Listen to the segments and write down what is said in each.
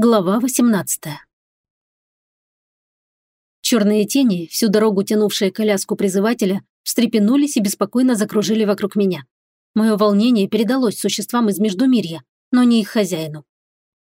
Глава 18 Черные тени, всю дорогу тянувшие коляску призывателя, встрепенулись и беспокойно закружили вокруг меня. Мое волнение передалось существам из Междумирья, но не их хозяину.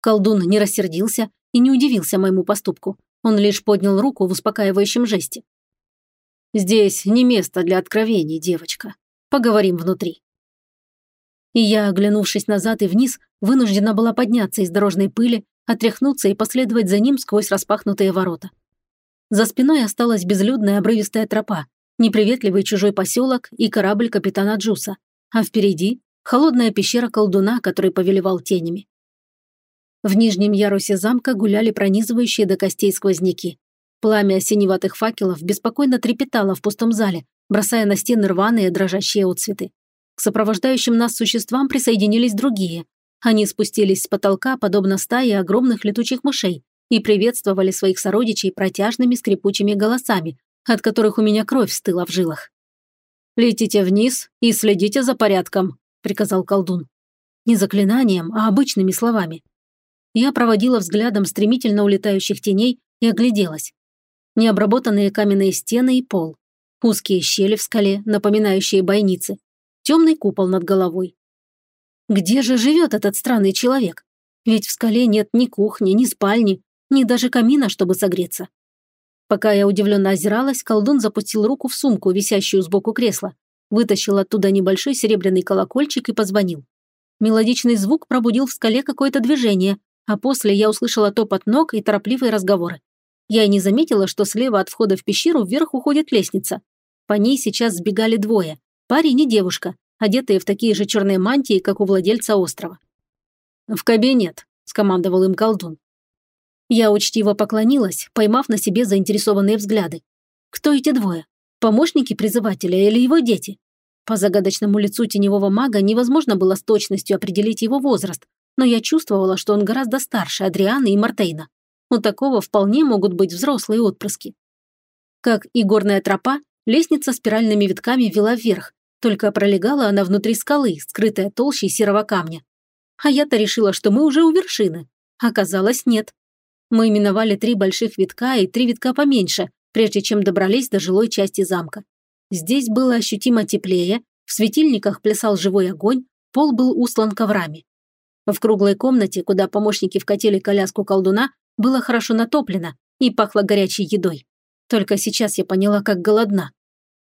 Колдун не рассердился и не удивился моему поступку. Он лишь поднял руку в успокаивающем жесте. «Здесь не место для откровений, девочка. Поговорим внутри». И я, оглянувшись назад и вниз, вынуждена была подняться из дорожной пыли отряхнуться и последовать за ним сквозь распахнутые ворота. За спиной осталась безлюдная обрывистая тропа, неприветливый чужой поселок и корабль капитана Джуса, а впереди – холодная пещера колдуна, который повелевал тенями. В нижнем ярусе замка гуляли пронизывающие до костей сквозняки. Пламя синеватых факелов беспокойно трепетало в пустом зале, бросая на стены рваные дрожащие отцветы. К сопровождающим нас существам присоединились другие, они спустились с потолка, подобно стае огромных летучих мышей, и приветствовали своих сородичей протяжными скрипучими голосами, от которых у меня кровь стыла в жилах. «Летите вниз и следите за порядком», – приказал колдун. Не заклинанием, а обычными словами. Я проводила взглядом стремительно улетающих теней и огляделась. Необработанные каменные стены и пол. Узкие щели в скале, напоминающие бойницы. Темный купол над головой. Где же живет этот странный человек? Ведь в скале нет ни кухни, ни спальни, ни даже камина, чтобы согреться. Пока я удивленно озиралась, колдун запустил руку в сумку, висящую сбоку кресла, вытащил оттуда небольшой серебряный колокольчик и позвонил. Мелодичный звук пробудил в скале какое-то движение, а после я услышала топот ног и торопливые разговоры. Я и не заметила, что слева от входа в пещеру вверх уходит лестница. По ней сейчас сбегали двое – парень и девушка, одетые в такие же черные мантии, как у владельца острова. «В кабинет», – скомандовал им колдун. Я учтиво поклонилась, поймав на себе заинтересованные взгляды. Кто эти двое? Помощники призывателя или его дети? По загадочному лицу теневого мага невозможно было с точностью определить его возраст, но я чувствовала, что он гораздо старше Адрианы и Мартейна. У такого вполне могут быть взрослые отпрыски. Как и горная тропа, лестница спиральными витками вела вверх, только пролегала она внутри скалы, скрытая толщей серого камня. А я-то решила, что мы уже у вершины. Оказалось, нет. Мы миновали три больших витка и три витка поменьше, прежде чем добрались до жилой части замка. Здесь было ощутимо теплее, в светильниках плясал живой огонь, пол был услан коврами. В круглой комнате, куда помощники вкатили коляску колдуна, было хорошо натоплено и пахло горячей едой. Только сейчас я поняла, как голодна.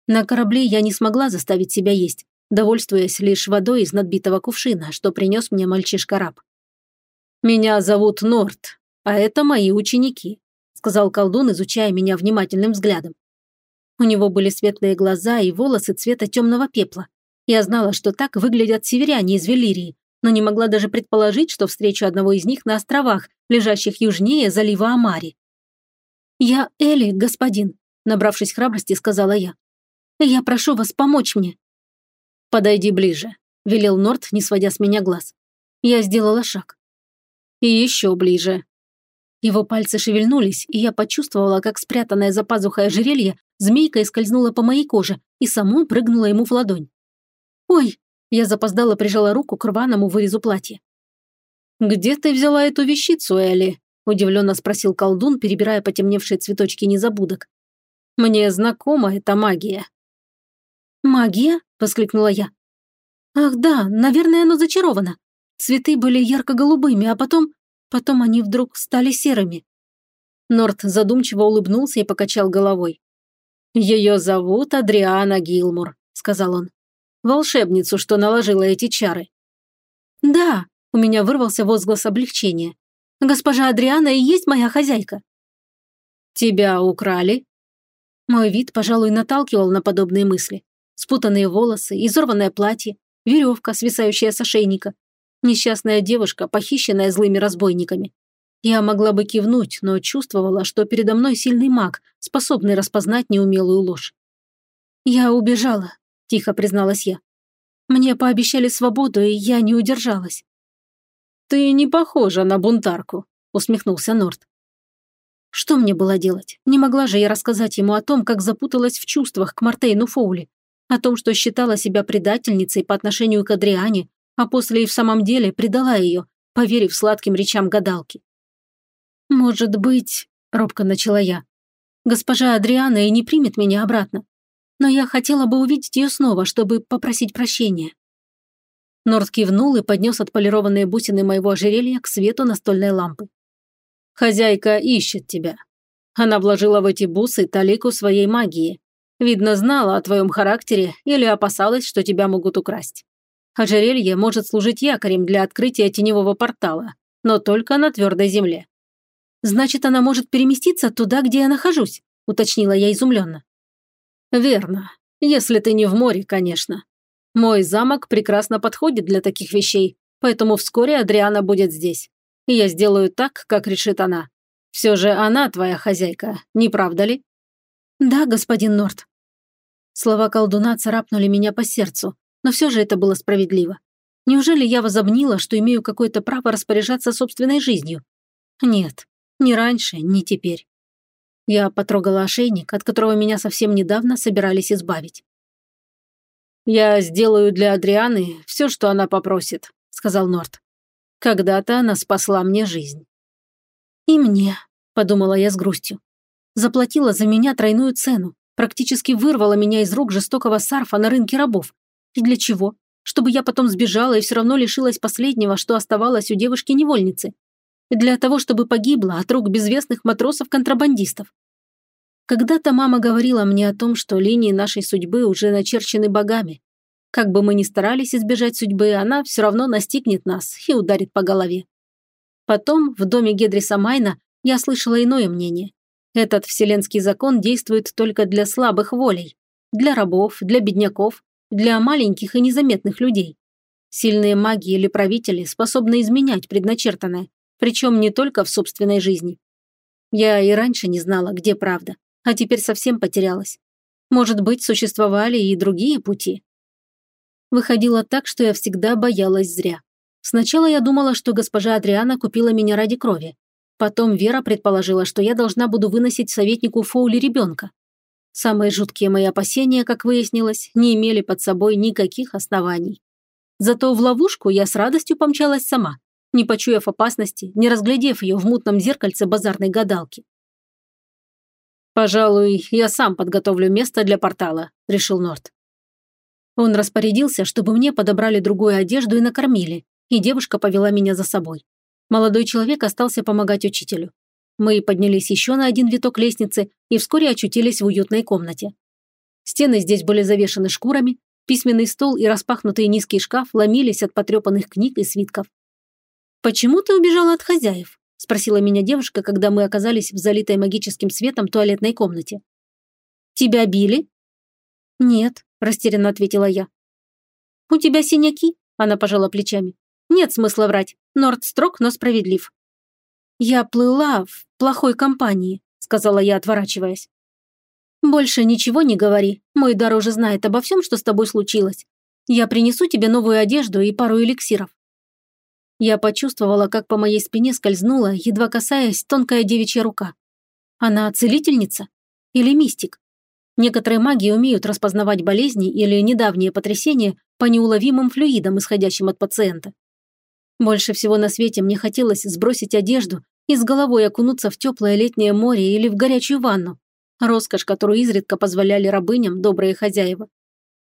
На корабле я не смогла заставить себя есть, довольствуясь лишь водой из надбитого кувшина, что принес мне мальчишка-раб. «Меня зовут Норт, а это мои ученики», сказал колдун, изучая меня внимательным взглядом. У него были светлые глаза и волосы цвета темного пепла. Я знала, что так выглядят северяне из Велирии, но не могла даже предположить, что встречу одного из них на островах, лежащих южнее залива Амари. «Я Эли, господин», набравшись храбрости, сказала я. Я прошу вас помочь мне». «Подойди ближе», – велел Норт, не сводя с меня глаз. Я сделала шаг. «И еще ближе». Его пальцы шевельнулись, и я почувствовала, как спрятанное за пазухой ожерелье змейкой скользнула по моей коже и саму прыгнула ему в ладонь. «Ой!» – я запоздала прижала руку к рваному вырезу платья. «Где ты взяла эту вещицу, Элли?» – удивленно спросил колдун, перебирая потемневшие цветочки незабудок. «Мне знакома эта магия». «Магия?» – воскликнула я. «Ах да, наверное, оно зачаровано. Цветы были ярко-голубыми, а потом... Потом они вдруг стали серыми». Норт задумчиво улыбнулся и покачал головой. «Ее зовут Адриана Гилмур», – сказал он. «Волшебницу, что наложила эти чары». «Да», – у меня вырвался возглас облегчения. «Госпожа Адриана и есть моя хозяйка». «Тебя украли?» Мой вид, пожалуй, наталкивал на подобные мысли. Спутанные волосы, изорванное платье, веревка, свисающая с ошейника. Несчастная девушка, похищенная злыми разбойниками. Я могла бы кивнуть, но чувствовала, что передо мной сильный маг, способный распознать неумелую ложь. «Я убежала», – тихо призналась я. «Мне пообещали свободу, и я не удержалась». «Ты не похожа на бунтарку», – усмехнулся Норт. Что мне было делать? Не могла же я рассказать ему о том, как запуталась в чувствах к Мартейну Фоули о том, что считала себя предательницей по отношению к Адриане, а после и в самом деле предала ее, поверив сладким речам гадалки. «Может быть...» – робко начала я. «Госпожа Адриана и не примет меня обратно. Но я хотела бы увидеть ее снова, чтобы попросить прощения». Норд кивнул и поднес отполированные бусины моего ожерелья к свету настольной лампы. «Хозяйка ищет тебя. Она вложила в эти бусы талику своей магии. Видно, знала о твоем характере или опасалась, что тебя могут украсть. Ожерелье может служить якорем для открытия теневого портала, но только на твердой земле. «Значит, она может переместиться туда, где я нахожусь», – уточнила я изумленно. «Верно. Если ты не в море, конечно. Мой замок прекрасно подходит для таких вещей, поэтому вскоре Адриана будет здесь. И я сделаю так, как решит она. Все же она твоя хозяйка, не правда ли?» «Да, господин Норт». Слова колдуна царапнули меня по сердцу, но все же это было справедливо. Неужели я возомнила, что имею какое-то право распоряжаться собственной жизнью? Нет, ни раньше, ни теперь. Я потрогала ошейник, от которого меня совсем недавно собирались избавить. «Я сделаю для Адрианы все, что она попросит», — сказал Норт. «Когда-то она спасла мне жизнь». «И мне», — подумала я с грустью. Заплатила за меня тройную цену, практически вырвала меня из рук жестокого сарфа на рынке рабов. И для чего? Чтобы я потом сбежала и все равно лишилась последнего, что оставалось у девушки-невольницы для того, чтобы погибла от рук безвестных матросов-контрабандистов. Когда-то мама говорила мне о том, что линии нашей судьбы уже начерчены богами. Как бы мы ни старались избежать судьбы, она все равно настигнет нас и ударит по голове. Потом, в доме Гедриса Майна, я слышала иное мнение. Этот вселенский закон действует только для слабых волей, для рабов, для бедняков, для маленьких и незаметных людей. Сильные маги или правители способны изменять предначертанное, причем не только в собственной жизни. Я и раньше не знала, где правда, а теперь совсем потерялась. Может быть, существовали и другие пути. Выходило так, что я всегда боялась зря. Сначала я думала, что госпожа Адриана купила меня ради крови. Потом Вера предположила, что я должна буду выносить советнику Фоули ребенка. Самые жуткие мои опасения, как выяснилось, не имели под собой никаких оснований. Зато в ловушку я с радостью помчалась сама не почуяв опасности, не разглядев ее в мутном зеркальце базарной гадалки. «Пожалуй, я сам подготовлю место для портала», – решил Норт. Он распорядился, чтобы мне подобрали другую одежду и накормили, и девушка повела меня за собой. Молодой человек остался помогать учителю. Мы поднялись еще на один виток лестницы и вскоре очутились в уютной комнате. Стены здесь были завешаны шкурами, письменный стол и распахнутый низкий шкаф ломились от потрепанных книг и свитков. «Почему ты убежала от хозяев?» – спросила меня девушка, когда мы оказались в залитой магическим светом туалетной комнате. «Тебя били?» «Нет», – растерянно ответила я. «У тебя синяки?» – она пожала плечами. «Нет смысла врать. Норд строг, но справедлив». «Я плыла в плохой компании», – сказала я, отворачиваясь. «Больше ничего не говори. Мой дороже знает обо всем, что с тобой случилось. Я принесу тебе новую одежду и пару эликсиров. Я почувствовала, как по моей спине скользнула, едва касаясь, тонкая девичья рука. Она целительница? Или мистик? Некоторые маги умеют распознавать болезни или недавние потрясения по неуловимым флюидам, исходящим от пациента. Больше всего на свете мне хотелось сбросить одежду и с головой окунуться в теплое летнее море или в горячую ванну. Роскошь, которую изредка позволяли рабыням добрые хозяева.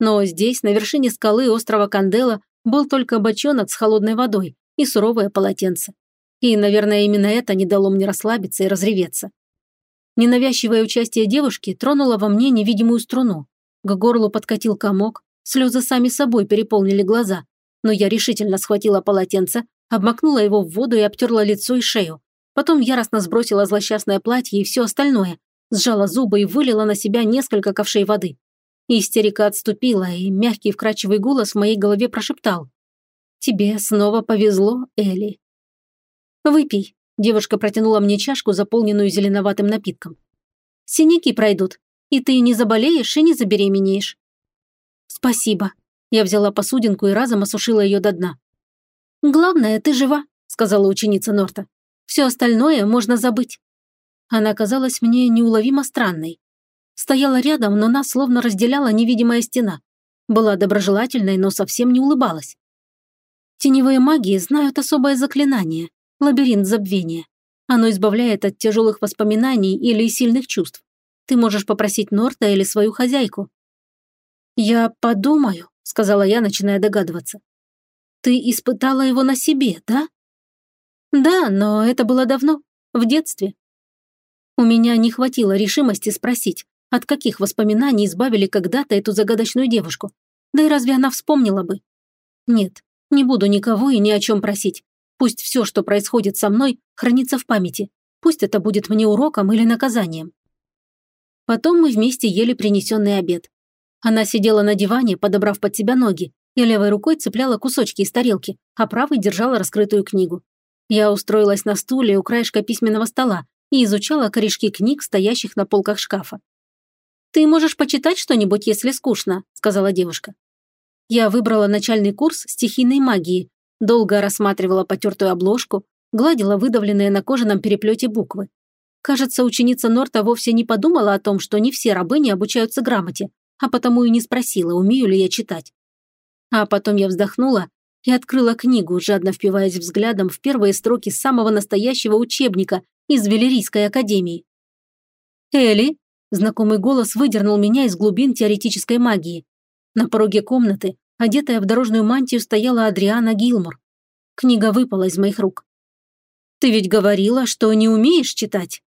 Но здесь, на вершине скалы острова Кандела, был только бочонок с холодной водой, и суровое полотенце. И, наверное, именно это не дало мне расслабиться и разреветься. Ненавязчивое участие девушки тронуло во мне невидимую струну. К горлу подкатил комок, слезы сами собой переполнили глаза. Но я решительно схватила полотенце, обмакнула его в воду и обтерла лицо и шею. Потом яростно сбросила злосчастное платье и все остальное, сжала зубы и вылила на себя несколько ковшей воды. Истерика отступила, и мягкий вкрадчивый голос в моей голове прошептал. «Тебе снова повезло, Элли». «Выпей», – девушка протянула мне чашку, заполненную зеленоватым напитком. «Синяки пройдут, и ты не заболеешь и не забеременеешь». «Спасибо», – я взяла посудинку и разом осушила ее до дна. «Главное, ты жива», – сказала ученица Норта. «Все остальное можно забыть». Она казалась мне неуловимо странной. Стояла рядом, но нас словно разделяла невидимая стена. Была доброжелательной, но совсем не улыбалась. Теневые маги знают особое заклинание – лабиринт забвения. Оно избавляет от тяжелых воспоминаний или сильных чувств. Ты можешь попросить Норта или свою хозяйку». «Я подумаю», — сказала я, начиная догадываться. «Ты испытала его на себе, да?» «Да, но это было давно, в детстве». У меня не хватило решимости спросить, от каких воспоминаний избавили когда-то эту загадочную девушку. Да и разве она вспомнила бы? Нет, не буду никого и ни о чем просить. Пусть все, что происходит со мной, хранится в памяти. Пусть это будет мне уроком или наказанием. Потом мы вместе ели принесенный обед. Она сидела на диване, подобрав под себя ноги, и левой рукой цепляла кусочки из тарелки, а правой держала раскрытую книгу. Я устроилась на стуле у краешка письменного стола и изучала корешки книг, стоящих на полках шкафа. «Ты можешь почитать что-нибудь, если скучно», – сказала девушка. Я выбрала начальный курс стихийной магии, долго рассматривала потертую обложку, гладила выдавленные на кожаном переплете буквы. Кажется, ученица Норта вовсе не подумала о том, что не все рабыни обучаются грамоте, а потому и не спросила, умею ли я читать. А потом я вздохнула и открыла книгу, жадно впиваясь взглядом в первые строки самого настоящего учебника из Велерийской академии. «Элли, Знакомый голос выдернул меня из глубин теоретической магии. На пороге комнаты, одетая в дорожную мантию, стояла Адриана Гилмор. Книга выпала из моих рук. «Ты ведь говорила, что не умеешь читать?»